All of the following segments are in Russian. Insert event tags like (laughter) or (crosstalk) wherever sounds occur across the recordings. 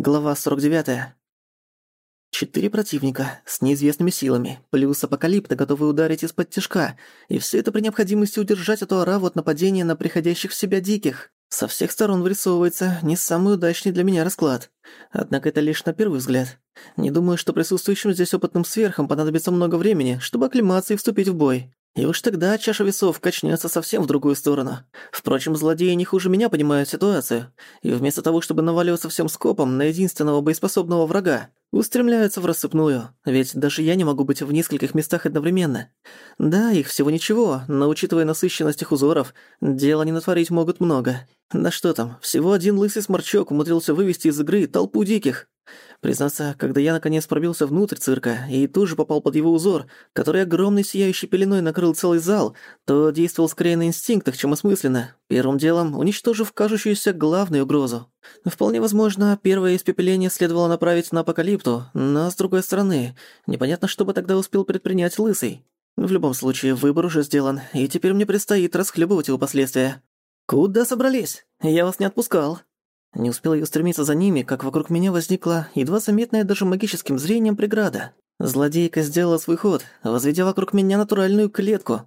Глава 49. Четыре противника с неизвестными силами, плюс апокалипты, готовые ударить из-под тяжка, и все это при необходимости удержать эту ораву от нападения на приходящих в себя диких. Со всех сторон вырисовывается не самый удачный для меня расклад. Однако это лишь на первый взгляд. Не думаю, что присутствующим здесь опытным сверхам понадобится много времени, чтобы оклематься и вступить в бой. И уж тогда чаша весов качнется совсем в другую сторону. Впрочем, злодеи не хуже меня понимают ситуацию. И вместо того, чтобы наваливаться всем скопом на единственного боеспособного врага, устремляются в рассыпную. Ведь даже я не могу быть в нескольких местах одновременно. Да, их всего ничего, но учитывая насыщенность их узоров, дела не натворить могут много. Да что там, всего один лысый сморчок умудрился вывести из игры толпу диких. Признаться, когда я наконец пробился внутрь цирка и тут же попал под его узор, который огромной сияющей пеленой накрыл целый зал, то действовал скорее на инстинктах, чем осмысленно, первым делом уничтожив кажущуюся главную угрозу. Вполне возможно, первое испепеление следовало направить на Апокалипту, но с другой стороны, непонятно, что бы тогда успел предпринять Лысый. В любом случае, выбор уже сделан, и теперь мне предстоит расхлебывать его последствия. «Куда собрались? Я вас не отпускал», не успел я устремиться за ними, как вокруг меня возникла едва заметная даже магическим зрением преграда. Злодейка сделала свой ход, возведя вокруг меня натуральную клетку.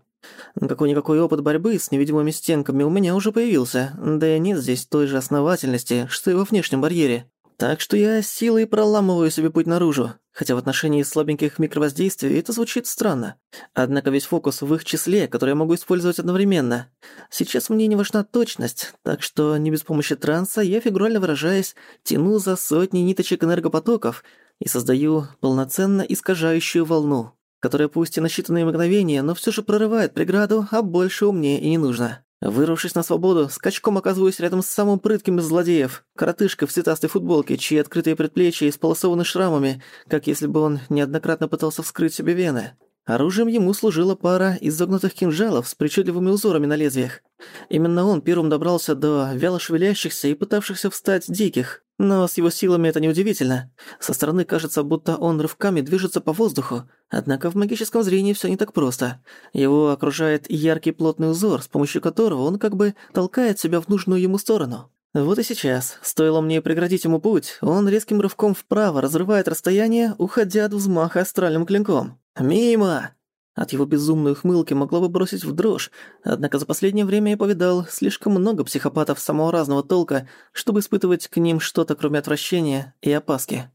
Какой-никакой опыт борьбы с невидимыми стенками у меня уже появился, да и нет здесь той же основательности, что и во внешнем барьере. Так что я силой проламываю себе путь наружу, хотя в отношении слабеньких микровоздействий это звучит странно. Однако весь фокус в их числе, который я могу использовать одновременно. Сейчас мне не важна точность, так что не без помощи транса я, фигурально выражаясь, тяну за сотни ниточек энергопотоков и создаю полноценно искажающую волну, которая пусть и на считанные мгновения, но всё же прорывает преграду, а больше мне и не нужно. Вырвавшись на свободу, скачком оказываюсь рядом с самым прытким из злодеев, коротышка в цветастой футболке, чьи открытые предплечья исполосованы шрамами, как если бы он неоднократно пытался вскрыть себе вены. Оружием ему служила пара изогнутых кинжалов с причудливыми узорами на лезвиях. Именно он первым добрался до вяло шевелящихся и пытавшихся встать диких. Но с его силами это неудивительно. Со стороны кажется, будто он рывками движется по воздуху. Однако в магическом зрении всё не так просто. Его окружает яркий плотный узор, с помощью которого он как бы толкает себя в нужную ему сторону. Вот и сейчас, стоило мне преградить ему путь, он резким рывком вправо разрывает расстояние, уходя от взмаха астральным клинком. «Мимо!» От его безумной ухмылки могло бы бросить в дрожь, однако за последнее время я повидал слишком много психопатов самого разного толка, чтобы испытывать к ним что-то кроме отвращения и опаски.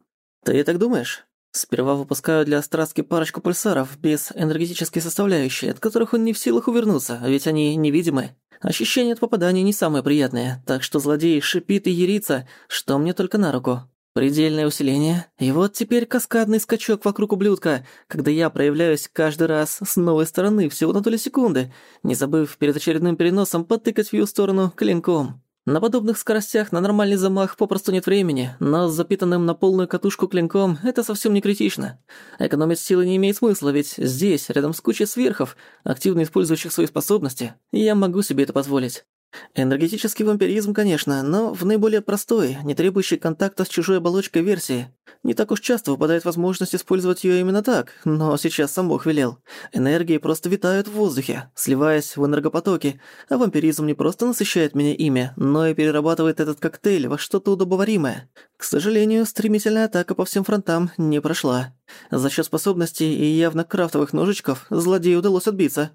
Ты так думаешь? Сперва выпускаю для Страстки парочку пульсаров без энергетической составляющей, от которых он не в силах увернуться, ведь они невидимы. Ощущение от попадания не самое приятное, так что злодей шипит и ерится, что мне только на руку. Предельное усиление. И вот теперь каскадный скачок вокруг ублюдка, когда я проявляюсь каждый раз с новой стороны всего на долю секунды, не забыв перед очередным переносом потыкать в ее сторону клинком. На подобных скоростях на нормальный замах попросту нет времени, но с запитанным на полную катушку клинком это совсем не критично. Экономить силы не имеет смысла, ведь здесь, рядом с кучей сверхов, активно использующих свои способности, я могу себе это позволить. Энергетический вампиризм, конечно, но в наиболее простой, не требующей контакта с чужой оболочкой версии. Не так уж часто выпадает возможность использовать её именно так, но сейчас сам Бог велел. Энергии просто витают в воздухе, сливаясь в энергопотоки, а вампиризм не просто насыщает меня ими, но и перерабатывает этот коктейль во что-то удобоваримое. К сожалению, стремительная атака по всем фронтам не прошла. За счёт способностей и явно крафтовых ножичков злодею удалось отбиться.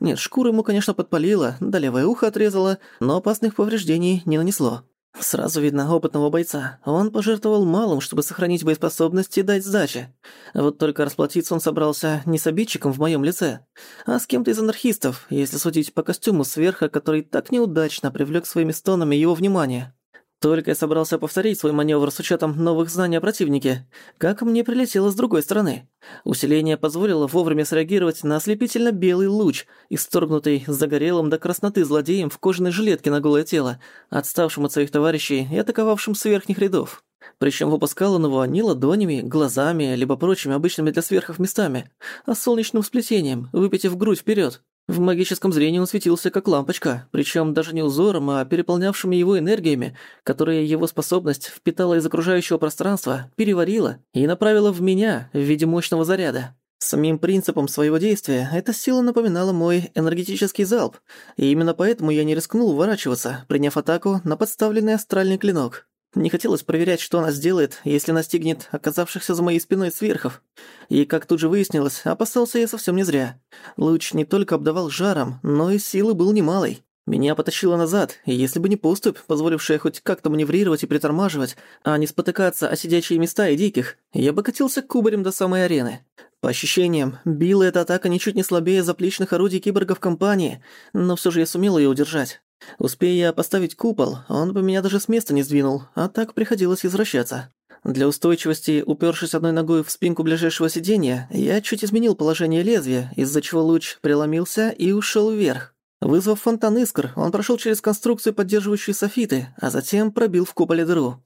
Нет, шкуру ему, конечно, подпалило, да левое ухо отрезало, но опасных повреждений не нанесло. Сразу видно опытного бойца. Он пожертвовал малым, чтобы сохранить боеспособность и дать сдачи. Вот только расплатиться он собрался не с обидчиком в моем лице, а с кем-то из анархистов, если судить по костюму сверха, который так неудачно привлек своими стонами его внимание. Только я собрался повторить свой маневр с учетом новых знаний о противнике, как мне прилетело с другой стороны. Усиление позволило вовремя среагировать на ослепительно белый луч, исторгнутый загорелым до красноты злодеем в кожаной жилетке на голое тело, отставшим от своих товарищей и атаковавшим с верхних рядов. Причем выпускал он его не ладонями, глазами, либо прочими обычными для сверхов местами, а солнечным сплетением, выпитив грудь вперед. В магическом зрении он светился как лампочка, причем даже не узором, а переполнявшими его энергиями, которые его способность впитала из окружающего пространства, переварила и направила в меня в виде мощного заряда. Самим принципом своего действия эта сила напоминала мой энергетический залп, и именно поэтому я не рискнул уворачиваться, приняв атаку на подставленный астральный клинок. Не хотелось проверять, что она сделает, если настигнет оказавшихся за моей спиной сверхов. И, как тут же выяснилось, опасался я совсем не зря. Луч не только обдавал жаром, но и силы был немалой. Меня потащило назад, и если бы не поступь, позволившая хоть как-то маневрировать и притормаживать, а не спотыкаться о сидячие места и диких, я бы катился кубарем до самой арены. По ощущениям, била эта атака ничуть не слабее заплечных орудий киборгов компании, но всё же я сумел её удержать. Успея я поставить купол, он бы меня даже с места не сдвинул, а так приходилось возвращаться. Для устойчивости, упёршись одной ногой в спинку ближайшего сиденья, я чуть изменил положение лезвия, из-за чего луч преломился и ушёл вверх. Вызвав фонтан искр, он прошел через конструкцию, поддерживающую софиты, а затем пробил в куполе дыру.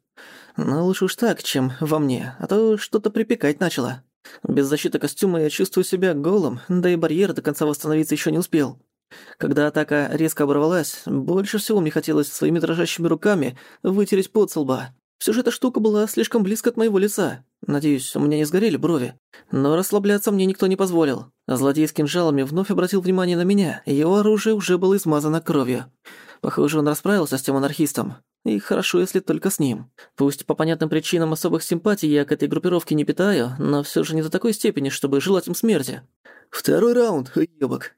Но лучше уж так, чем во мне, а то что-то припекать начало. Без защиты костюма я чувствую себя голым, да и барьер до конца восстановиться еще не успел. Когда атака резко оборвалась, больше всего мне хотелось своими дрожащими руками вытереть пот со лба. Всё же эта штука была слишком близко от моего лица. Надеюсь, у меня не сгорели брови. Но расслабляться мне никто не позволил. Злодей с кинжалами вновь обратил внимание на меня, его оружие уже было измазано кровью. Похоже, он расправился с тем анархистом. И хорошо, если только с ним. Пусть по понятным причинам особых симпатий я к этой группировке не питаю, но всё же не до такой степени, чтобы желать им смерти. Второй раунд, ёбок.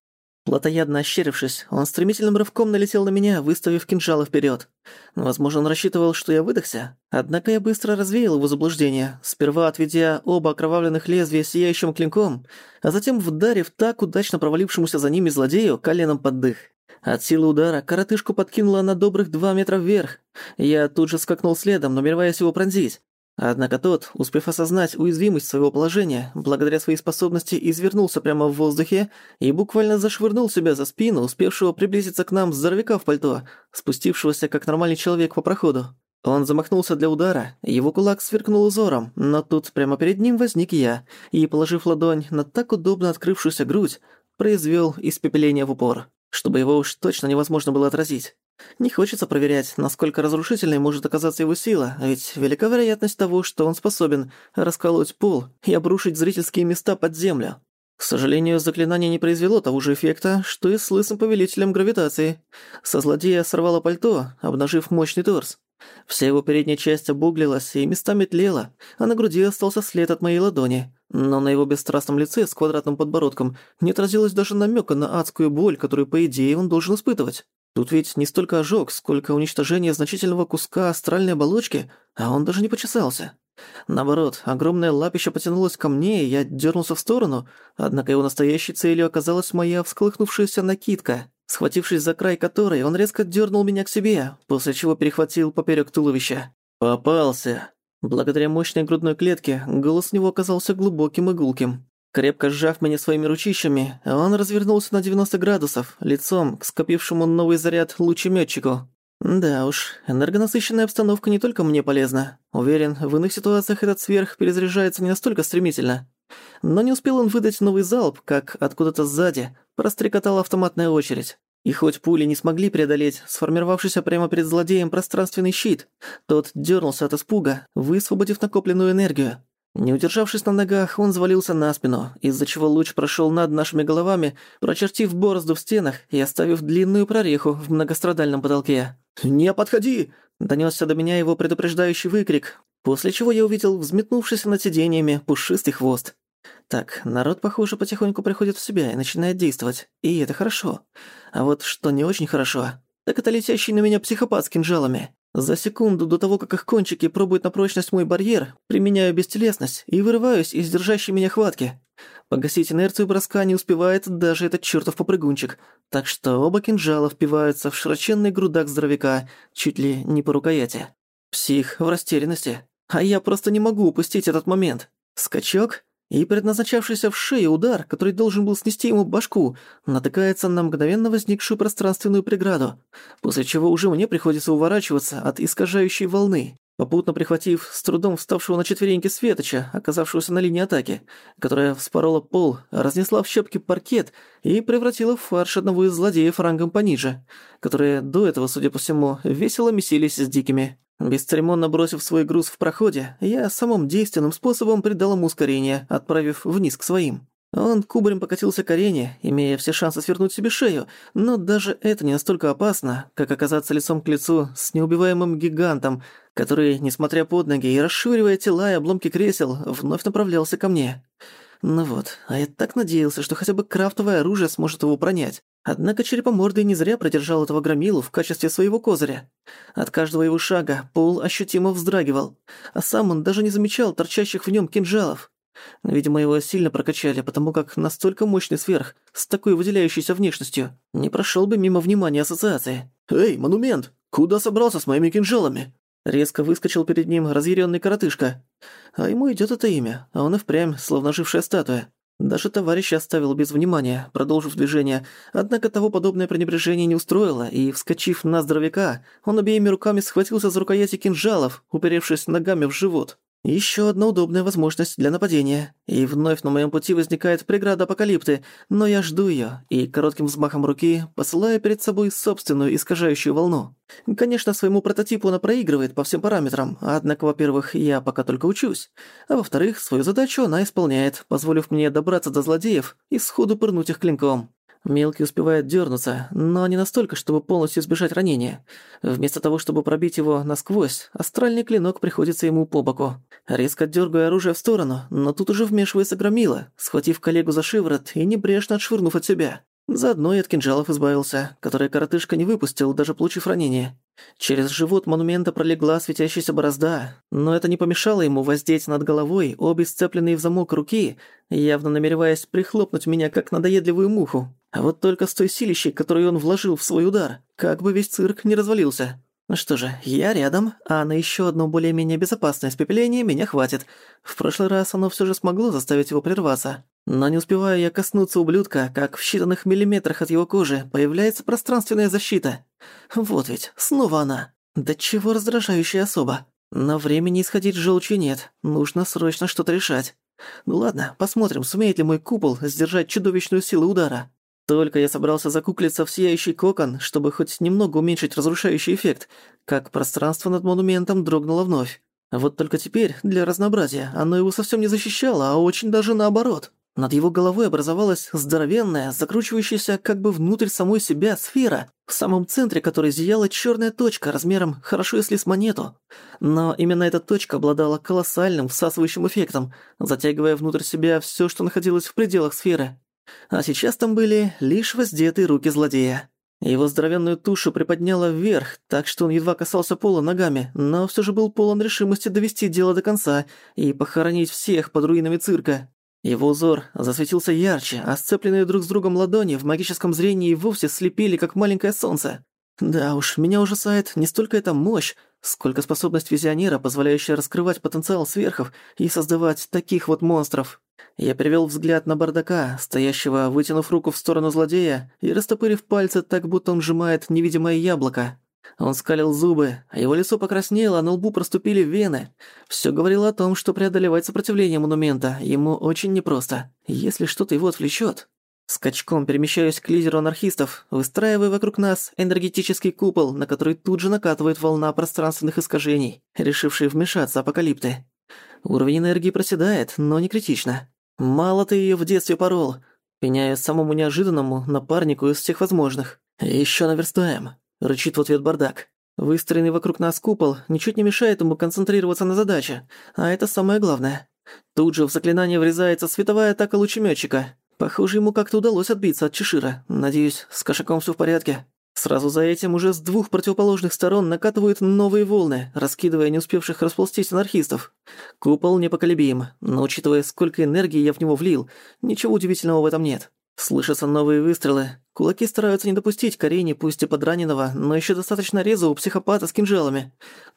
Платоядно ощерившись, он стремительным рывком налетел на меня, выставив кинжалы вперед. Возможно, он рассчитывал, что я выдохся. Однако я быстро развеял его заблуждение, сперва отведя оба окровавленных лезвия сияющим клинком, а затем вдарив так удачно провалившемуся за ними злодею коленом под дых. От силы удара коротышку подкинуло на добрых два метра вверх. Я тут же скакнул следом, намереваясь его пронзить. Однако тот, успев осознать уязвимость своего положения, благодаря своей способности извернулся прямо в воздухе и буквально зашвырнул себя за спину, успевшего приблизиться к нам здоровяка в пальто, спустившегося как нормальный человек по проходу. Он замахнулся для удара, его кулак сверкнул узором, но тут прямо перед ним возник я, и, положив ладонь на так удобно открывшуюся грудь, произвел испепеление в упор, чтобы его уж точно невозможно было отразить. Не хочется проверять, насколько разрушительной может оказаться его сила, ведь велика вероятность того, что он способен расколоть пол и обрушить зрительские места под землю. К сожалению, заклинание не произвело того же эффекта, что и с лысым повелителем гравитации. Со злодея сорвало пальто, обнажив мощный торс. Вся его передняя часть обуглилась и местами тлела, а на груди остался след от моей ладони. Но на его бесстрастном лице с квадратным подбородком не отразилось даже намека на адскую боль, которую, по идее, он должен испытывать. Тут ведь не столько ожог, сколько уничтожение значительного куска астральной оболочки, а он даже не почесался. Наоборот, огромное лапище потянулось ко мне, и я дернулся в сторону, однако его настоящей целью оказалась моя всколыхнувшаяся накидка, схватившись за край которой, он резко дернул меня к себе, после чего перехватил поперек туловища. «Попался!» Благодаря мощной грудной клетке голос у него оказался глубоким и гулким. Крепко сжав меня своими ручищами, он развернулся на 90 градусов, лицом к скопившему новый заряд лучеметчику. Да уж, энергонасыщенная обстановка не только мне полезна. Уверен, в иных ситуациях этот сверх перезаряжается не настолько стремительно. Но не успел он выдать новый залп, как откуда-то сзади прострекотала автоматная очередь. И хоть пули не смогли преодолеть сформировавшийся прямо перед злодеем пространственный щит, тот дернулся от испуга, высвободив накопленную энергию. Не удержавшись на ногах, он завалился на спину, из-за чего луч прошел над нашими головами, прочертив борозду в стенах и оставив длинную прореху в многострадальном потолке. «Не подходи!» – донесся до меня его предупреждающий выкрик, после чего я увидел взметнувшийся над сиденьями пушистый хвост. Так, народ, похоже, потихоньку приходит в себя и начинает действовать, и это хорошо. А вот что не очень хорошо, так это летящий на меня психопат с кинжалами. За секунду до того, как их кончики пробуют на прочность мой барьер, применяю бестелесность и вырываюсь из держащей меня хватки. Погасить инерцию броска не успевает даже этот чертов попрыгунчик, так что оба кинжала впиваются в широченный грудак здоровяка, чуть ли не по рукояти. Псих в растерянности. А я просто не могу упустить этот момент. Скачок, и предназначавшийся в шею удар, который должен был снести ему башку, натыкается на мгновенно возникшую пространственную преграду, после чего уже мне приходится уворачиваться от искажающей волны, попутно прихватив с трудом вставшего на четвереньки Светоча, оказавшегося на линии атаки, которая вспорола пол, разнесла в щепки паркет и превратила в фарш одного из злодеев рангом пониже, которые до этого, судя по всему, весело месились с дикими. Бесцеремонно бросив свой груз в проходе, я самым действенным способом придал ему ускорение, отправив вниз к своим. Он кубарем покатился к арене, имея все шансы свернуть себе шею, но даже это не настолько опасно, как оказаться лицом к лицу с неубиваемым гигантом, который, несмотря под ноги и расшвыривая тела и обломки кресел, вновь направлялся ко мне. Ну вот, а я так надеялся, что хотя бы крафтовое оружие сможет его пронять. Однако черепомордый не зря продержал этого громилу в качестве своего козыря. От каждого его шага пол ощутимо вздрагивал, а сам он даже не замечал торчащих в нем кинжалов. Видимо, его сильно прокачали, потому как настолько мощный сверх, с такой выделяющейся внешностью, не прошел бы мимо внимания ассоциации. «Эй, монумент! Куда собрался с моими кинжалами?» Резко выскочил перед ним разъяренный коротышка. А ему идет это имя, а он и впрямь, словно жившая статуя. Даже товарища оставил без внимания, продолжив движение, однако того подобное пренебрежение не устроило, и, вскочив на здоровяка, он обеими руками схватился за рукояти кинжалов, уперевшись ногами в живот. Еще одна удобная возможность для нападения. И вновь на моем пути возникает преграда апокалипты, но я жду ее и коротким взмахом руки посылаю перед собой собственную искажающую волну. Конечно, своему прототипу она проигрывает по всем параметрам, однако, во-первых, я пока только учусь, а во-вторых, свою задачу она исполняет, позволив мне добраться до злодеев и сходу пырнуть их клинком. Мелкий успевает дернуться, но не настолько, чтобы полностью избежать ранения. Вместо того, чтобы пробить его насквозь, астральный клинок приходится ему по боку. Резко дергаю оружие в сторону, но тут уже вмешивается громила, схватив коллегу за шиворот и небрежно отшвырнув от себя. Заодно и от кинжалов избавился, которые коротышка не выпустил, даже получив ранение. Через живот монумента пролегла светящаяся борозда, но это не помешало ему воздеть над головой обе сцепленные в замок руки, явно намереваясь прихлопнуть меня, как надоедливую муху. А вот только с той силищей, которую он вложил в свой удар, как бы весь цирк не развалился. Ну что же, я рядом, а на еще одно более-менее безопасное испепеление меня хватит. В прошлый раз оно все же смогло заставить его прерваться. Но не успеваю я коснуться ублюдка, как в считанных миллиметрах от его кожи появляется пространственная защита. Вот ведь, снова она. Да чего раздражающая особа. На времени исходить желчью нет, нужно срочно что-то решать. Ну ладно, посмотрим, сумеет ли мой купол сдержать чудовищную силу удара. Только я собрался закуклиться в сияющий кокон, чтобы хоть немного уменьшить разрушающий эффект, как пространство над монументом дрогнуло вновь. Вот только теперь, для разнообразия, оно его совсем не защищало, а очень даже наоборот. Над его головой образовалась здоровенная, закручивающаяся как бы внутрь самой себя сфера, в самом центре которой зияла черная точка размером хорошо если с монету. Но именно эта точка обладала колоссальным всасывающим эффектом, затягивая внутрь себя все, что находилось в пределах сферы. А сейчас там были лишь воздетые руки злодея. Его здоровенную тушу приподняло вверх, так что он едва касался пола ногами, но все же был полон решимости довести дело до конца и похоронить всех под руинами цирка. Его узор засветился ярче, а сцепленные друг с другом ладони в магическом зрении вовсе слепили, как маленькое солнце. Да уж, меня ужасает не столько эта мощь, сколько способность визионера, позволяющая раскрывать потенциал сверхов и создавать таких вот монстров. Я перевёл взгляд на бардака, стоящего, вытянув руку в сторону злодея и растопырив пальцы так, будто он сжимает невидимое яблоко. Он скалил зубы, а его лицо покраснело, а на лбу проступили вены. Всё говорило о том, что преодолевать сопротивление монумента ему очень непросто. Если что-то его отвлечёт... Скачком перемещаюсь к лидеру анархистов, выстраивая вокруг нас энергетический купол, на который тут же накатывает волна пространственных искажений, решившие вмешаться апокалипты. Уровень энергии проседает, но не критично. Мало ты её в детстве порол. Пеняя самому неожиданному напарнику из всех возможных. Ещё наверстаем. Рычит в ответ бардак. Выстроенный вокруг нас купол ничуть не мешает ему концентрироваться на задаче, а это самое главное. Тут же в заклинание врезается световая атака лучеметчика. Похоже, ему как-то удалось отбиться от Чешира. Надеюсь, с кошаком всё в порядке. Сразу за этим уже с двух противоположных сторон накатывают новые волны, раскидывая не успевших расползтись анархистов. Купол непоколебим, но учитывая, сколько энергии я в него влил, ничего удивительного в этом нет. Слышатся новые выстрелы. Кулаки стараются не допустить Карине, пусть и подраненного, но еще достаточно резвого психопата с кинжалами.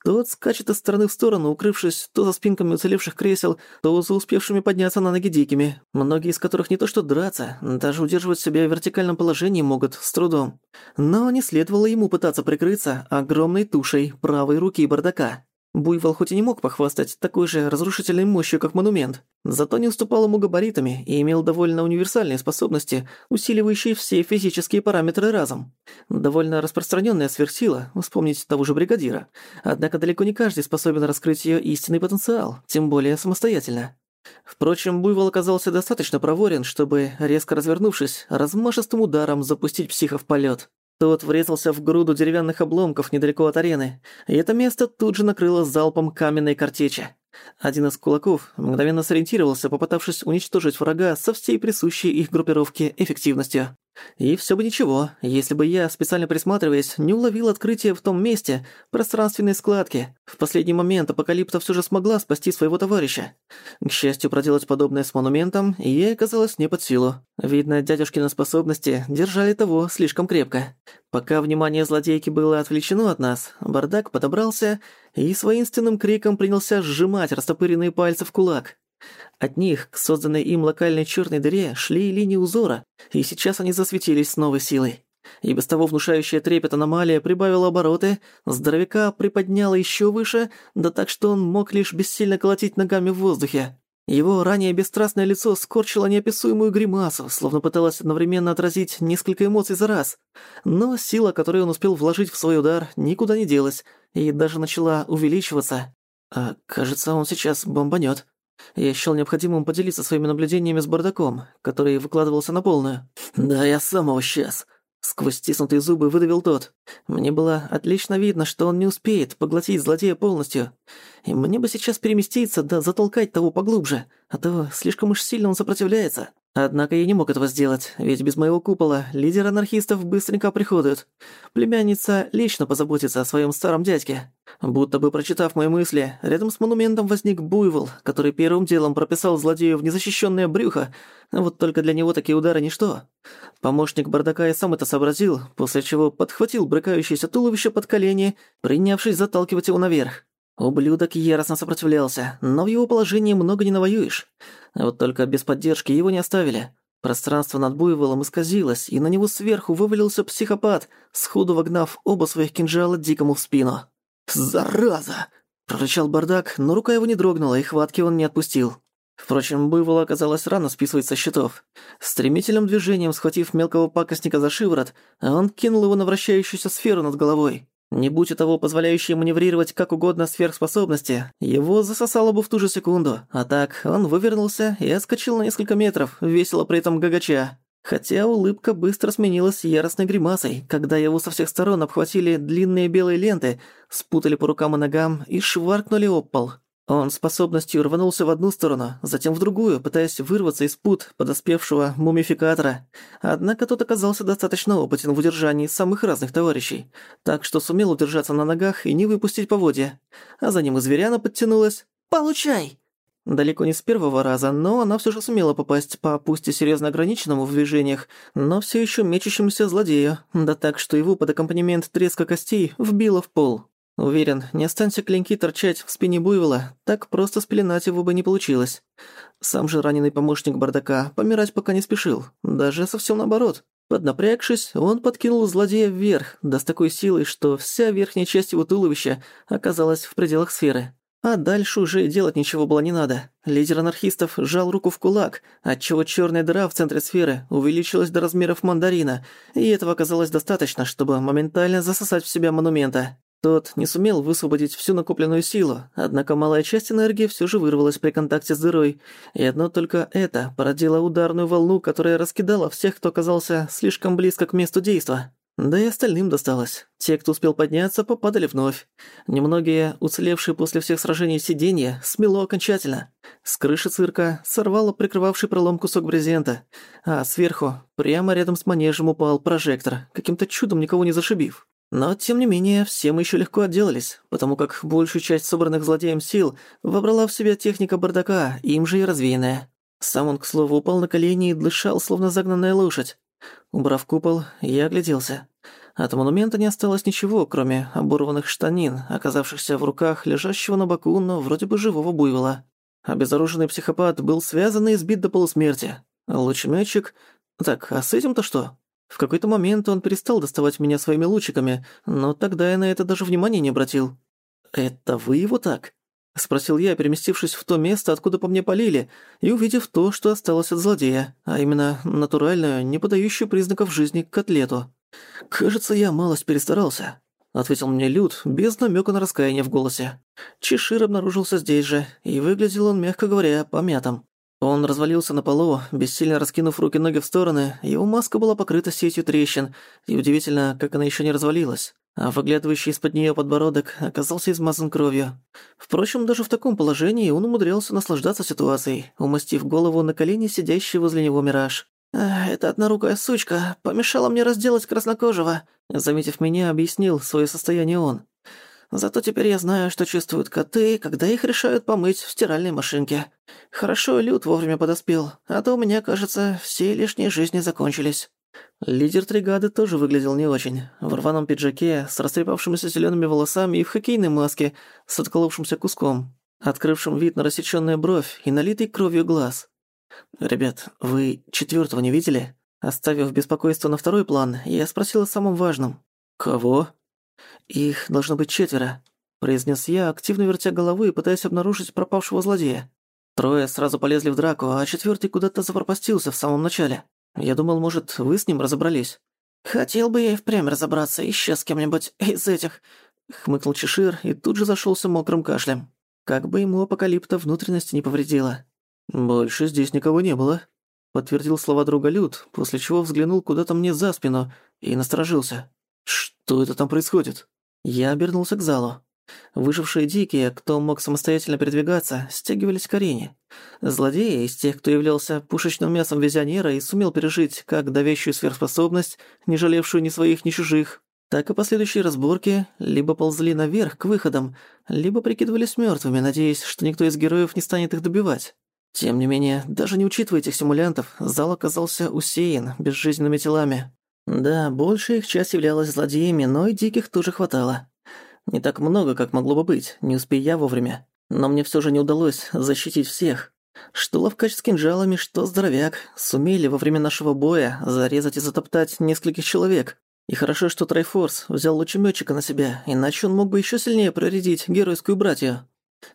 Тот скачет из стороны в сторону, укрывшись то за спинками уцелевших кресел, то за успевшими подняться на ноги дикими, многие из которых не то что драться, даже удерживать себя в вертикальном положении могут с трудом. Но не следовало ему пытаться прикрыться огромной тушей правой руки бардака. Буйвол хоть и не мог похвастать такой же разрушительной мощью, как монумент, зато не уступал ему габаритами и имел довольно универсальные способности, усиливающие все физические параметры разом. Довольно распространенная сверхсила, вспомнить того же бригадира. Однако далеко не каждый способен раскрыть ее истинный потенциал, тем более самостоятельно. Впрочем, Буйвол оказался достаточно проворен, чтобы, резко развернувшись, размашистым ударом запустить психа в полет. Тот врезался в груду деревянных обломков недалеко от арены, и это место тут же накрыло залпом каменной картечи. Один из кулаков мгновенно сориентировался, попытавшись уничтожить врага со всей присущей их группировке эффективностью. И всё бы ничего, если бы я, специально присматриваясь, не уловил открытие в том месте пространственной складки. В последний момент Апокалипта всё же смогла спасти своего товарища. К счастью, проделать подобное с монументом ей оказалось не под силу. Видно, дядюшкины способности держали того слишком крепко. Пока внимание злодейки было отвлечено от нас, бардак подобрался и с воинственным криком принялся сжимать растопыренные пальцы в кулак. От них к созданной им локальной черной дыре шли линии узора, и сейчас они засветились с новой силой. И без того внушающая трепет аномалия прибавила обороты, здоровяка приподняла еще выше, да так что он мог лишь бессильно колотить ногами в воздухе. Его ранее бесстрастное лицо скорчило неописуемую гримасу, словно пыталось одновременно отразить несколько эмоций за раз. Но сила, которую он успел вложить в свой удар, никуда не делась, и даже начала увеличиваться. А, кажется, он сейчас бомбанет. Я счёл необходимым поделиться своими наблюдениями с бардаком, который выкладывался на полную. «Да, я самого сейчас», — сквозь стиснутые зубы выдавил тот. Мне было отлично видно, что он не успеет поглотить злодея полностью. И мне бы сейчас переместиться, да затолкать того поглубже, а то слишком уж сильно он сопротивляется. Однако я не мог этого сделать, ведь без моего купола лидер анархистов быстренько приходит. Племянница лично позаботится о своем старом дядьке. Будто бы прочитав мои мысли, рядом с монументом возник буйвол, который первым делом прописал злодею в незащищенное брюхо, вот только для него такие удары ничто. Помощник бардака и сам это сообразил, после чего подхватил брыкающееся туловище под колени, принявшись заталкивать его наверх. Ублюдок яростно сопротивлялся, но в его положении много не навоюешь. Вот только без поддержки его не оставили. Пространство над буйволом исказилось, и на него сверху вывалился психопат, сходу вогнав оба своих кинжала дикому в спину. «Зараза!» – прорычал бардак, но рука его не дрогнула, и хватки он не отпустил. Впрочем, буйвол оказалось рано списывать со счетов. Стремительным движением, схватив мелкого пакостника за шиворот, он кинул его на вращающуюся сферу над головой. Не будь у того позволяющей маневрировать как угодно сверхспособности, его засосало бы в ту же секунду, а так он вывернулся и отскочил на несколько метров, весело при этом гагача. Хотя улыбка быстро сменилась яростной гримасой, когда его со всех сторон обхватили длинные белые ленты, спутали по рукам и ногам и шваркнули об пол. Он способностью рванулся в одну сторону, затем в другую, пытаясь вырваться из пут подоспевшего мумификатора. Однако тот оказался достаточно опытен в удержании самых разных товарищей, так что сумел удержаться на ногах и не выпустить поводья. А за ним и зверяна подтянулась. «Получай!» Далеко не с первого раза, но она все же сумела попасть по пусть и серьезно ограниченному в движениях, но все еще мечущемуся злодею, да так, что его под аккомпанемент треска костей вбило в пол. Уверен, не останься клинки торчать в спине буйвола, так просто спеленать его бы не получилось. Сам же раненый помощник бардака помирать пока не спешил, даже совсем наоборот. Поднапрягшись, он подкинул злодея вверх, да с такой силой, что вся верхняя часть его туловища оказалась в пределах сферы. А дальше уже делать ничего было не надо. Лидер анархистов сжал руку в кулак, отчего черная дыра в центре сферы увеличилась до размеров мандарина, и этого оказалось достаточно, чтобы моментально засосать в себя монумента. Тот не сумел высвободить всю накопленную силу, однако малая часть энергии все же вырвалась при контакте с дырой, и одно только это породило ударную волну, которая раскидала всех, кто оказался слишком близко к месту действа. Да и остальным досталось. Те, кто успел подняться, попадали вновь. Немногие, уцелевшие после всех сражений сиденья, смело окончательно. С крыши цирка сорвало прикрывавший пролом кусок брезента, а сверху, прямо рядом с манежем упал прожектор, каким-то чудом никого не зашибив. Но, тем не менее, все мы еще легко отделались, потому как большую часть собранных злодеем сил вобрала в себя техника бардака, им же и развеянная. Сам он, к слову, упал на колени и дышал, словно загнанная лошадь. Убрав купол, я огляделся. От монумента не осталось ничего, кроме оборванных штанин, оказавшихся в руках лежащего на боку, но вроде бы живого буйвола. Обезоруженный психопат был связан и избит до полусмерти. Лучеметчик... Так, а с этим-то что? В какой-то момент он перестал доставать меня своими лучиками, но тогда я на это даже внимания не обратил. «Это вы его так?» — спросил я, переместившись в то место, откуда по мне полили, и увидев то, что осталось от злодея, а именно натуральную, не подающую признаков жизни котлету. «Кажется, я малость перестарался», — ответил мне Люд, без намека на раскаяние в голосе. Чешир обнаружился здесь же, и выглядел он, мягко говоря, помятым. Он развалился на полу, бессильно раскинув руки-ноги в стороны, его маска была покрыта сетью трещин, и удивительно, как она еще не развалилась. А выглядывающий из-под нее подбородок оказался измазан кровью. Впрочем, даже в таком положении он умудрялся наслаждаться ситуацией, умастив голову на колени сидящий возле него мираж. «Эта однорукая сучка помешала мне разделать краснокожего», заметив меня, объяснил свое состояние он. Зато теперь я знаю, что чувствуют коты, когда их решают помыть в стиральной машинке. Хорошо, Люд вовремя подоспел, а то у меня, кажется, все лишние жизни закончились». Лидер тригады тоже выглядел не очень. В рваном пиджаке, с растрепавшимися зелеными волосами и в хоккейной маске с отколовшимся куском, открывшим вид на рассечённую бровь и налитый кровью глаз. «Ребят, вы четвёртого не видели?» Оставив беспокойство на второй план, я спросил о самом важном. «Кого?» «Их должно быть четверо», — произнес я, активно вертя головой и пытаясь обнаружить пропавшего злодея. Трое сразу полезли в драку, а четвертый куда-то запропастился в самом начале. Я думал, может, вы с ним разобрались. «Хотел бы я и впрямь разобраться, исчез с кем-нибудь из этих...» Хмыкнул Чешир и тут же зашелся мокрым кашлем. Как бы ему апокалипта внутренности не повредило. «Больше здесь никого не было», — подтвердил слова друга Люд, после чего взглянул куда-то мне за спину и насторожился. «Что это там происходит?» Я обернулся к залу. Выжившие дикие, кто мог самостоятельно передвигаться, стягивались к арене. Злодеи из тех, кто являлся пушечным мясом визионера и сумел пережить как давящую сверхспособность, не жалевшую ни своих, ни чужих, так и последующие разборки либо ползли наверх к выходам, либо прикидывались мертвыми, надеясь, что никто из героев не станет их добивать. Тем не менее, даже не учитывая этих симулянтов, зал оказался усеян безжизненными телами. Да, большая их часть являлась злодеями, но и диких тоже хватало. Не так много, как могло бы быть, не успея я вовремя. Но мне все же не удалось защитить всех. Что ловкач с кинжалами, что здоровяк, сумели во время нашего боя зарезать и затоптать нескольких человек. И хорошо, что Трайфорс взял лучемётчика на себя, иначе он мог бы еще сильнее проредить геройскую братью.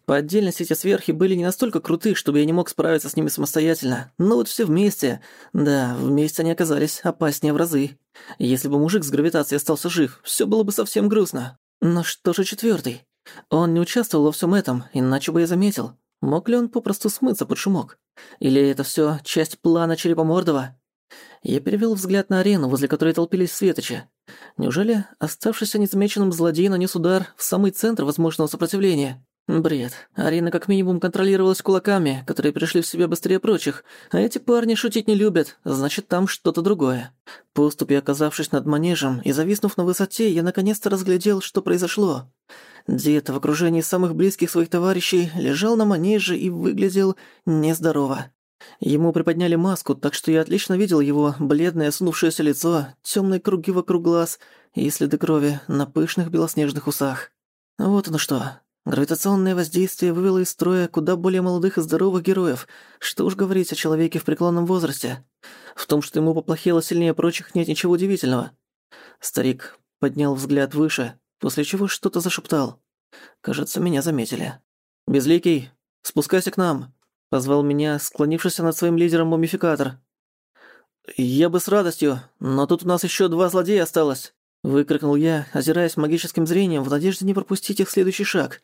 По отдельности эти сверхи были не настолько круты, чтобы я не мог справиться с ними самостоятельно. Но вот все вместе. Да, вместе они оказались опаснее в разы. Если бы мужик с гравитацией остался жив, все было бы совсем грустно. Но что же четвертый? Он не участвовал во всем этом, иначе бы я заметил. Мог ли он попросту смыться под шумок? Или это все часть плана Черепомордова? Я перевел взгляд на арену, возле которой толпились светочи. Неужели оставшийся незамеченным злодей нанес удар в самый центр возможного сопротивления? Бред. Арина как минимум контролировалась кулаками, которые пришли в себя быстрее прочих, а эти парни шутить не любят, значит там что-то другое. Поступи оказавшись над манежем и зависнув на высоте, я наконец-то разглядел, что произошло. Дед в окружении самых близких своих товарищей лежал на манеже и выглядел нездорово. Ему приподняли маску, так что я отлично видел его бледное осунувшееся лицо, темные круги вокруг глаз и следы крови на пышных белоснежных усах. Вот оно что. Гравитационное воздействие вывело из строя куда более молодых и здоровых героев. Что уж говорить о человеке в преклонном возрасте. В том, что ему поплохело сильнее прочих, нет ничего удивительного. Старик поднял взгляд выше, после чего что-то зашептал. Кажется, меня заметили. «Безликий, спускайся к нам», — позвал меня, склонившийся над своим лидером мумификатор. «Я бы с радостью, но тут у нас еще два злодея осталось». Выкрикнул я, озираясь магическим зрением в надежде не пропустить их следующий шаг.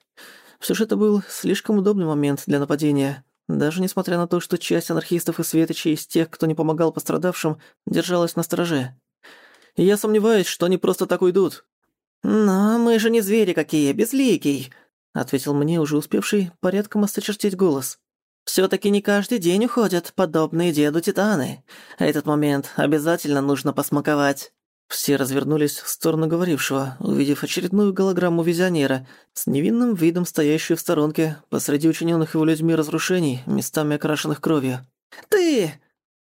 Все же это был слишком удобный момент для нападения. Даже несмотря на то, что часть анархистов и светочей из тех, кто не помогал пострадавшим, держалась на страже. Я сомневаюсь, что они просто так уйдут. «Но мы же не звери какие, безликий», — ответил мне уже успевший порядком осточертеть голос. «Всё-таки не каждый день уходят подобные деду Титаны. Этот момент обязательно нужно посмаковать». Все развернулись в сторону говорившего, увидев очередную голограмму визионера с невинным видом, стоящую в сторонке посреди учиненных его людьми разрушений, местами окрашенных кровью. «Ты!»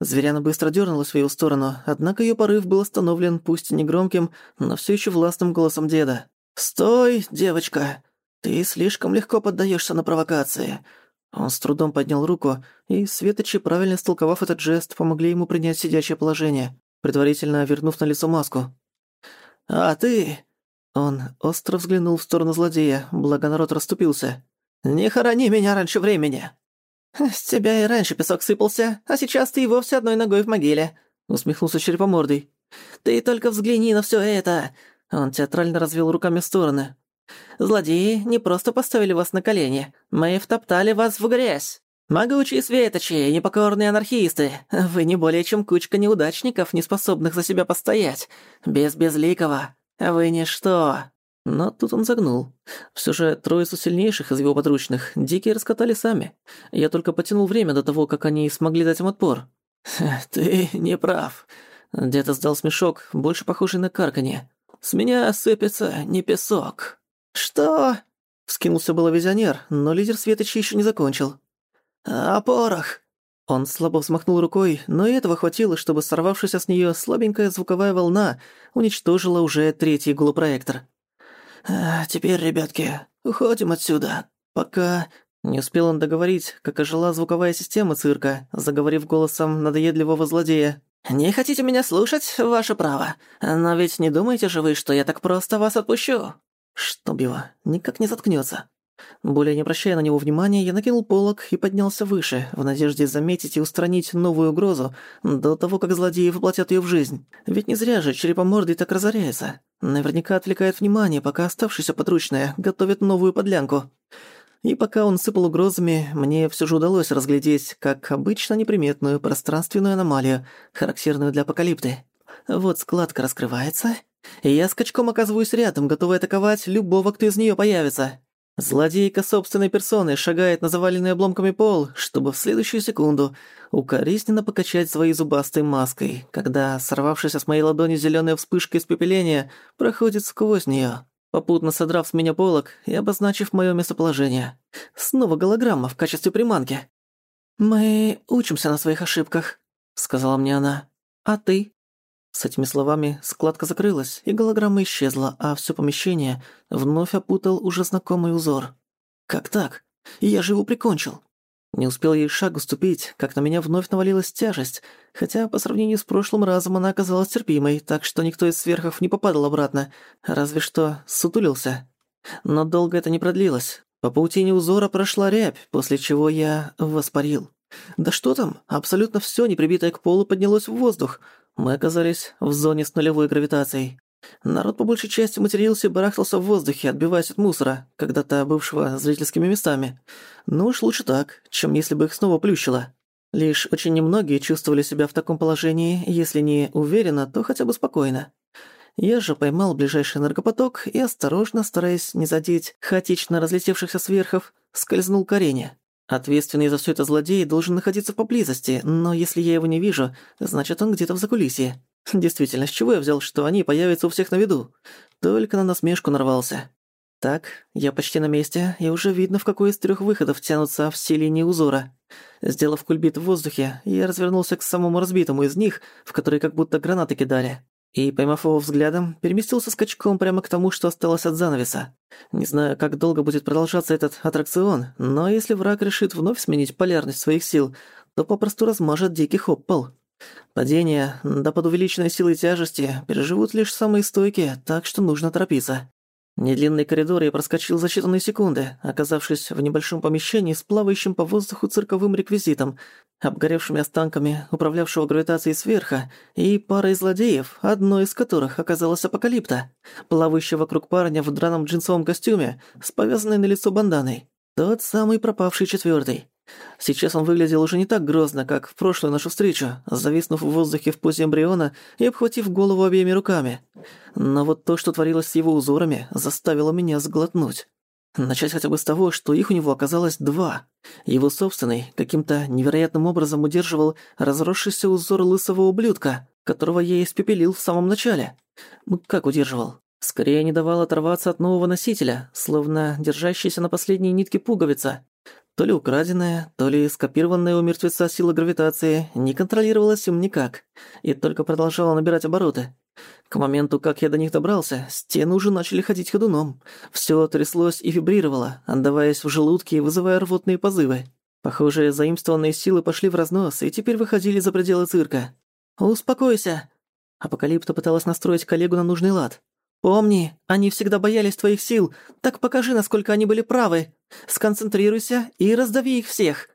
Зверяна быстро дернулась в ее сторону, однако ее порыв был остановлен, пусть и негромким, но все еще властным голосом деда. «Стой, девочка! Ты слишком легко поддаешься на провокации!» Он с трудом поднял руку, и светочи, правильно истолковав этот жест, помогли ему принять сидячее положение предварительно вернув на лицо маску. «А ты...» Он остро взглянул в сторону злодея, благо народ расступился. «Не хорони меня раньше времени!» «С тебя и раньше песок сыпался, а сейчас ты и вовсе одной ногой в могиле», — усмехнулся черепомордый. «Ты только взгляни на всё это!» Он театрально развел руками в стороны. «Злодеи не просто поставили вас на колени, мы втоптали вас в грязь!» «Могучие светочи, непокорные анархисты, вы не более чем кучка неудачников, не способных за себя постоять. Без безликого. Вы ничто». Но тут он загнул. Всё же троицу сильнейших из его подручных дикие раскатали сами. Я только потянул время до того, как они смогли дать им отпор. (laughs) «Ты не прав». Дед издал смешок, больше похожий на карканье. «С меня сыпется не песок». «Что?» Вскинулся было визионер, но лидер Светоча ещё не закончил. «А порох?» Он слабо взмахнул рукой, но и этого хватило, чтобы сорвавшаяся с неё слабенькая звуковая волна уничтожила уже третий голопроектор. «А теперь, ребятки, уходим отсюда, пока...» Не успел он договорить, как ожила звуковая система цирка, заговорив голосом надоедливого злодея. «Не хотите меня слушать? Ваше право. Но ведь не думаете же вы, что я так просто вас отпущу?» Чтоб его, никак не заткнётся. Более не обращая на него внимания, я накинул полог и поднялся выше, в надежде заметить и устранить новую угрозу до того, как злодеи воплотят её в жизнь. Ведь не зря же черепомордый так разоряется. Наверняка отвлекает внимание, пока оставшаяся подручная готовит новую подлянку. И пока он сыпал угрозами, мне всё же удалось разглядеть, как обычно неприметную пространственную аномалию, характерную для апокалипты. Вот складка раскрывается, и я скачком оказываюсь рядом, готовый атаковать любого, кто из неё появится. Злодейка собственной персоной шагает на заваленный обломками пол, чтобы в следующую секунду укоризненно покачать своей зубастой маской, когда, сорвавшаяся с моей ладони зелёная вспышка испепеления, проходит сквозь неё, попутно содрав с меня полок и обозначив моё местоположение. Снова голограмма в качестве приманки. «Мы учимся на своих ошибках», — сказала мне она. «А ты?» С этими словами складка закрылась, и голограмма исчезла, а всё помещение вновь опутал уже знакомый узор. «Как так? Я же его прикончил!» Не успел ей шагу ступить, как на меня вновь навалилась тяжесть, хотя по сравнению с прошлым разом она оказалась терпимой, так что никто из сверхов не попадал обратно, разве что сутулился. Но долго это не продлилось. По паутине узора прошла рябь, после чего я воспарил. Да что там, абсолютно всё, не прибитое к полу, поднялось в воздух, мы оказались в зоне с нулевой гравитацией. Народ по большей части матерился и барахтался в воздухе, отбиваясь от мусора, когда-то бывшего зрительскими местами. Ну уж лучше так, чем если бы их снова плющило. Лишь очень немногие чувствовали себя в таком положении, если не уверенно, то хотя бы спокойно. Я же поймал ближайший энергопоток и, осторожно, стараясь не задеть хаотично разлетевшихся сверхов, скользнул к арене. Ответственный за все это злодей должен находиться поблизости, но если я его не вижу, значит, он где-то в закулисье. Действительно, с чего я взял, что они появятся у всех на виду? Только на насмешку нарвался. Так, я почти на месте, и уже видно, в какой из трех выходов тянутся все линии узора. Сделав кульбит в воздухе, я развернулся к самому разбитому из них, в который как будто гранаты кидали и, поймав его взглядом, переместился скачком прямо к тому, что осталось от занавеса. Не знаю, как долго будет продолжаться этот аттракцион, но если враг решит вновь сменить полярность своих сил, то попросту размажет дикий хоппол. Падение, да под увеличенной силой тяжести, переживут лишь самые стойкие, так что нужно торопиться. Недлинный коридор я проскочил за считанные секунды, оказавшись в небольшом помещении с плавающим по воздуху цирковым реквизитом, обгоревшими останками управлявшего гравитацией сверха и парой злодеев, одной из которых оказалась Апокалипта, плавающая вокруг парня в драном джинсовом костюме с повязанной на лицо банданой. Тот самый пропавший четвёртый. Сейчас он выглядел уже не так грозно, как в прошлую нашу встречу, зависнув в воздухе в позе эмбриона и обхватив голову обеими руками. Но вот то, что творилось с его узорами, заставило меня сглотнуть. Начать хотя бы с того, что их у него оказалось два. Его собственный каким-то невероятным образом удерживал разросшийся узор лысого ублюдка, которого я испепелил в самом начале. Как удерживал? Скорее не давал оторваться от нового носителя, словно держащаяся на последней нитке пуговица. То ли украденная, то ли скопированная у мертвеца сила гравитации не контролировалась им никак, и только продолжала набирать обороты. К моменту, как я до них добрался, стены уже начали ходить ходуном. Всё тряслось и вибрировало, отдаваясь в желудке и вызывая рвотные позывы. Похоже, заимствованные силы пошли в разнос и теперь выходили за пределы цирка. «Успокойся!» Апокалипта пыталась настроить коллегу на нужный лад. Помни, они всегда боялись твоих сил, так покажи, насколько они были правы. Сконцентрируйся и раздави их всех».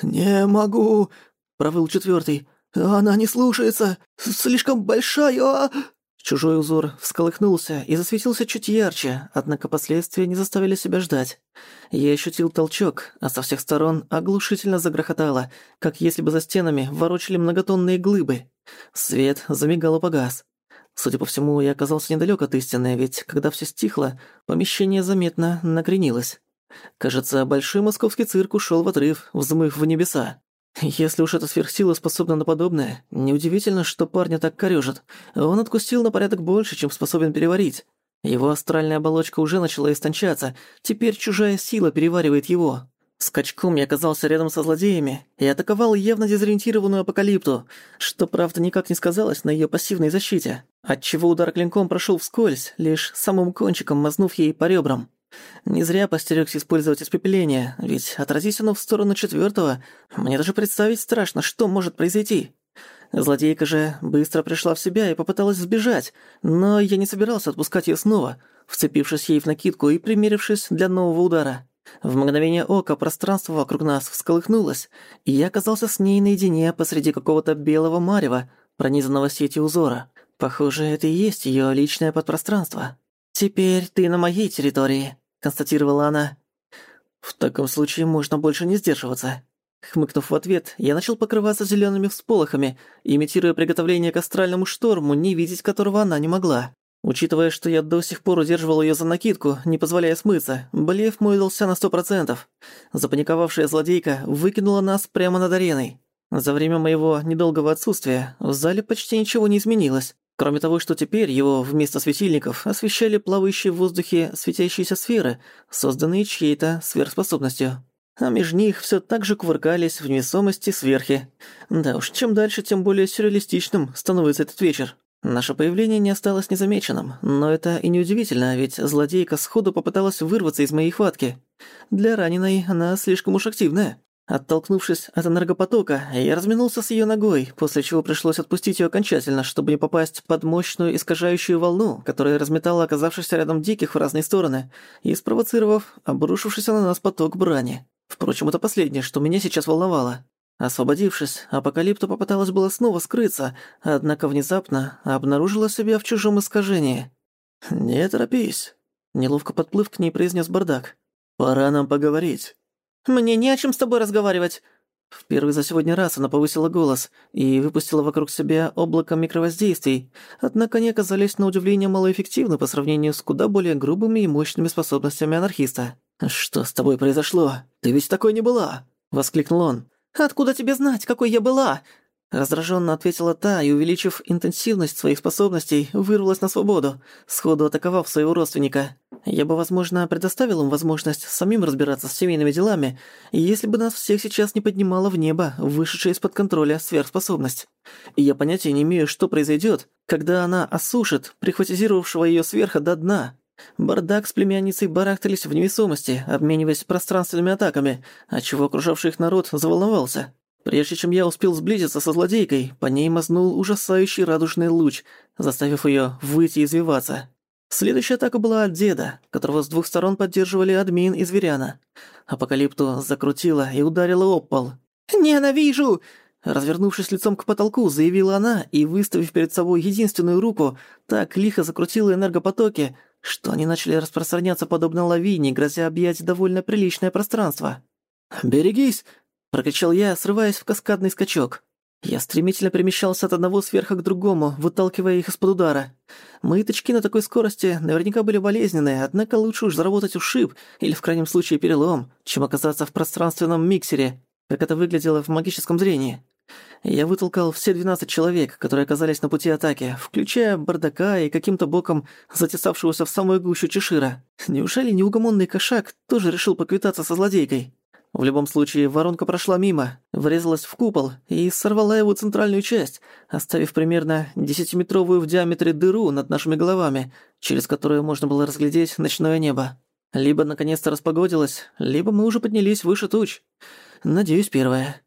«Не могу», — провыл четвертый. «Она не слушается. Слишком большая. А... Чужой узор всколыхнулся и засветился чуть ярче, однако последствия не заставили себя ждать. Я ощутил толчок, а со всех сторон оглушительно загрохотало, как если бы за стенами ворочали многотонные глыбы. Свет замигал и погас. Судя по всему, я оказался недалёк от истины, ведь когда всё стихло, помещение заметно накренилось. Кажется, большой московский цирк ушёл в отрыв, взмыв в небеса. Если уж эта сверхсила способна на подобное, неудивительно, что парня так корёжит. Он откусил на порядок больше, чем способен переварить. Его астральная оболочка уже начала истончаться, теперь чужая сила переваривает его. Скачком я оказался рядом со злодеями и атаковал явно дезориентированную апокалипту, что, правда, никак не сказалось на её пассивной защите, отчего удар клинком прошёл вскользь, лишь самым кончиком мазнув ей по ребрам. Не зря постерёгся использовать испепеление, ведь отразись оно в сторону четвёртого, мне даже представить страшно, что может произойти. Злодейка же быстро пришла в себя и попыталась сбежать, но я не собирался отпускать её снова, вцепившись ей в накидку и примерившись для нового удара. В мгновение ока пространство вокруг нас всколыхнулось, и я оказался с ней наедине посреди какого-то белого марева, пронизанного сетью узора. Похоже, это и есть её личное подпространство. «Теперь ты на моей территории», — констатировала она. «В таком случае можно больше не сдерживаться». Хмыкнув в ответ, я начал покрываться зелёными всполохами, имитируя приготовление к астральному шторму, не видеть которого она не могла. Учитывая, что я до сих пор удерживал её за накидку, не позволяя смыться, блеф мой удался на сто процентов. Запаниковавшая злодейка выкинула нас прямо над ареной. За время моего недолгого отсутствия в зале почти ничего не изменилось. Кроме того, что теперь его вместо светильников освещали плавающие в воздухе светящиеся сферы, созданные чьей-то сверхспособностью. А между них все так же кувыркались в невесомости сверхи. Да уж, чем дальше, тем более сюрреалистичным становится этот вечер. Наше появление не осталось незамеченным, но это и неудивительно, ведь злодейка сходу попыталась вырваться из моей хватки. Для раненой она слишком уж активная. Оттолкнувшись от энергопотока, я разминулся с её ногой, после чего пришлось отпустить её окончательно, чтобы не попасть под мощную искажающую волну, которая разметала оказавшихся рядом диких в разные стороны, и спровоцировав обрушившийся на нас поток брани. Впрочем, это последнее, что меня сейчас волновало. Освободившись, Апокалипта попыталась было снова скрыться, однако внезапно обнаружила себя в чужом искажении. «Не торопись», — неловко подплыв к ней произнес бардак. «Пора нам поговорить». «Мне не о чем с тобой разговаривать». В первый за сегодня раз она повысила голос и выпустила вокруг себя облако микровоздействий, однако они оказались на удивление малоэффективны по сравнению с куда более грубыми и мощными способностями анархиста. «Что с тобой произошло? Ты ведь такой не была!» — воскликнул он. «Откуда тебе знать, какой я была? Раздраженно ответила та и, увеличив интенсивность своих способностей, вырвалась на свободу, сходу атаковав своего родственника. Я бы, возможно, предоставил им возможность самим разбираться с семейными делами, если бы нас всех сейчас не поднимала в небо, вышедшая из-под контроля сверхспособность. И я понятия не имею, что произойдет, когда она осушит прихватизировавшего ее сверха до дна. Бардак с племянницей барахтались в невесомости, обмениваясь пространственными атаками, отчего окружавший их народ заволновался. Прежде чем я успел сблизиться со злодейкой, по ней мазнул ужасающий радужный луч, заставив её выйти и извиваться. Следующая атака была от деда, которого с двух сторон поддерживали админ и зверяна. Апокалипту закрутила и ударила об пол. «Ненавижу!» Развернувшись лицом к потолку, заявила она и, выставив перед собой единственную руку, так лихо закрутила энергопотоки, что они начали распространяться подобно лавине, грозя объять довольно приличное пространство. «Берегись!» Прокричал я, срываясь в каскадный скачок. Я стремительно перемещался от одного сверха к другому, выталкивая их из-под удара. Мои тычки на такой скорости наверняка были болезненные, однако лучше уж заработать ушиб или в крайнем случае перелом, чем оказаться в пространственном миксере, как это выглядело в магическом зрении. Я вытолкал все 12 человек, которые оказались на пути атаки, включая бардака и каким-то боком затесавшегося в самую гущу Чешира. Неужели неугомонный кошак тоже решил поквитаться со злодейкой? В любом случае, воронка прошла мимо, врезалась в купол и сорвала его центральную часть, оставив примерно десятиметровую в диаметре дыру над нашими головами, через которую можно было разглядеть ночное небо. Либо наконец-то распогодилось, либо мы уже поднялись выше туч. Надеюсь, первое.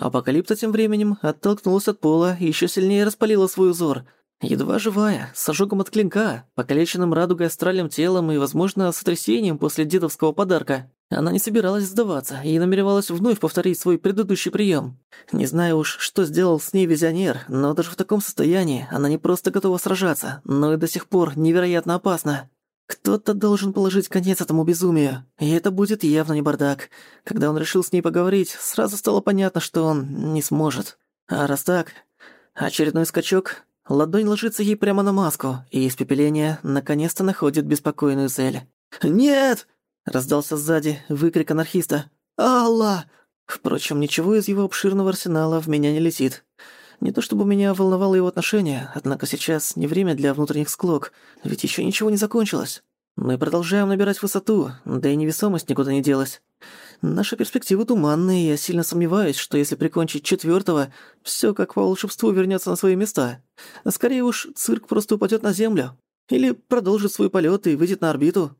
Апокалипта тем временем оттолкнулась от пола и ещё сильнее распалила свой узор. Едва живая, с ожогом от клинка, покалеченным радугой астральным телом и, возможно, сотрясением после дедовского подарка. Она не собиралась сдаваться и намеревалась вновь повторить свой предыдущий прием. Не знаю уж, что сделал с ней визионер, но даже в таком состоянии она не просто готова сражаться, но и до сих пор невероятно опасна. Кто-то должен положить конец этому безумию, и это будет явно не бардак. Когда он решил с ней поговорить, сразу стало понятно, что он не сможет. А раз так, очередной скачок, ладонь ложится ей прямо на маску, и испепеление наконец-то находит беспокойную цель. «Нет!» — раздался сзади выкрик анархиста. «Алла!» Впрочем, ничего из его обширного арсенала в меня не летит. Не то чтобы меня волновало его отношение, однако сейчас не время для внутренних склок, ведь еще ничего не закончилось. Мы продолжаем набирать высоту, да и невесомость никуда не делась. Наши перспективы туманные, я сильно сомневаюсь, что если прикончить четвертого, все как по волшебству вернется на свои места. Скорее уж, цирк просто упадет на землю. Или продолжит свой полет и выйдет на орбиту.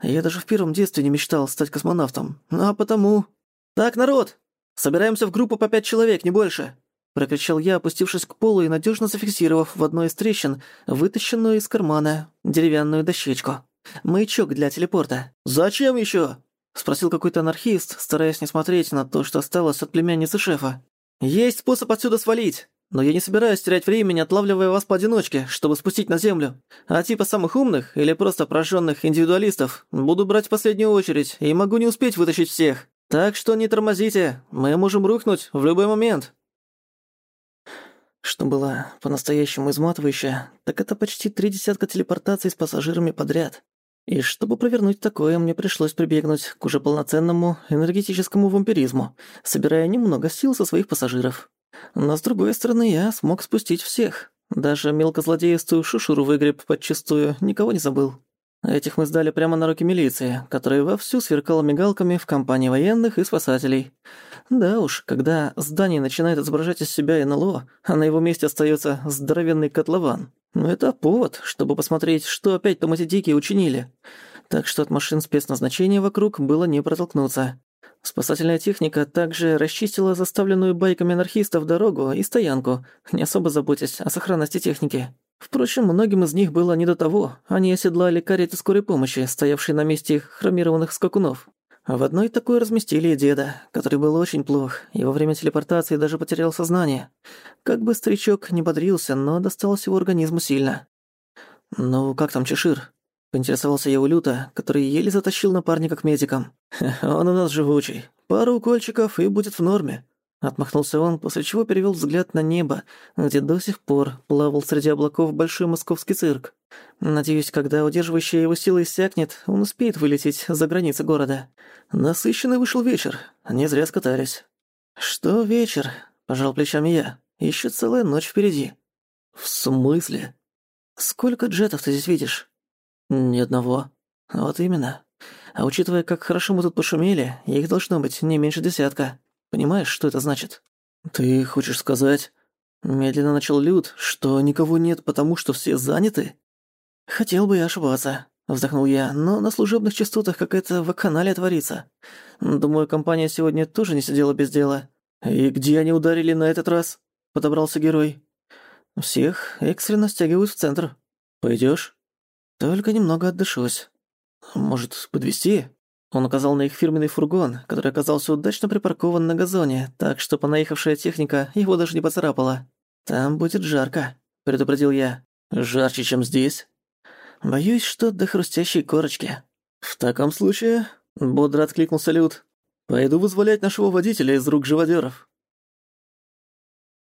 Я даже в первом детстве не мечтал стать космонавтом. А потому... «Так, народ! Собираемся в группу по пять человек, не больше!» Прокричал я, опустившись к полу и надежно зафиксировав в одной из трещин вытащенную из кармана деревянную дощечку. Маячок для телепорта. «Зачем еще? спросил какой-то анархист, стараясь не смотреть на то, что осталось от племянницы шефа. «Есть способ отсюда свалить, но я не собираюсь терять времени, отлавливая вас поодиночке, чтобы спустить на землю. А типа самых умных или просто пораженных индивидуалистов буду брать в последнюю очередь и могу не успеть вытащить всех. Так что не тормозите, мы можем рухнуть в любой момент». Что было по-настоящему изматывающе, так это почти три десятка телепортаций с пассажирами подряд. И чтобы провернуть такое, мне пришлось прибегнуть к уже полноценному энергетическому вампиризму, собирая немного сил со своих пассажиров. Но с другой стороны, я смог спустить всех. Даже мелкозлодеистую шушуру выгреб подчистую, никого не забыл. Этих мы сдали прямо на руки милиции, которая вовсю сверкала мигалками в компании военных и спасателей. Да уж, когда здание начинает изображать из себя НЛО, а на его месте остается здоровенный котлован, ну это повод, чтобы посмотреть, что опять там эти дикие учинили. Так что от машин спецназначения вокруг было не протолкнуться. Спасательная техника также расчистила заставленную байками анархистов дорогу и стоянку, не особо заботясь о сохранности техники. Впрочем, многим из них было не до того. Они оседлали кареты скорой помощи, стоявшие на месте их хромированных скакунов. В одной такой разместили и деда, который был очень плох, и во время телепортации даже потерял сознание. Как бы старичок не бодрился, но досталось его организму сильно. «Ну, как там Чешир?» — поинтересовался я у Люта, который еле затащил напарника к медикам. «Он у нас живучий. Пару укольчиков и будет в норме. Отмахнулся он, после чего перевел взгляд на небо, где до сих пор плавал среди облаков большой московский цирк. Надеюсь, когда удерживающая его сила иссякнет, он успеет вылететь за границы города. Насыщенный вышел вечер, не зря скатались. «Что вечер?» – пожал плечами я. Еще целая ночь впереди». «В смысле?» «Сколько джетов ты здесь видишь?» «Ни одного». «Вот именно. А учитывая, как хорошо мы тут пошумели, их должно быть не меньше десятка». Понимаешь, что это значит? Ты хочешь сказать, медленно начал Люд, что никого нет, потому что все заняты? Хотел бы я ошибаться, вздохнул я, но на служебных частотах какая-то вакханалия творится. Думаю, компания сегодня тоже не сидела без дела. И где они ударили на этот раз? Подобрался герой. Всех экстренно стягивают в центр. Пойдёшь? Только немного отдышусь. Может, подвести? Он указал на их фирменный фургон, который оказался удачно припаркован на газоне, так что понаехавшая техника его даже не поцарапала. «Там будет жарко», — предупредил я. «Жарче, чем здесь?» «Боюсь, что до хрустящей корочки». «В таком случае...» — бодро откликнулся Люд. «Пойду вызволять нашего водителя из рук живодеров.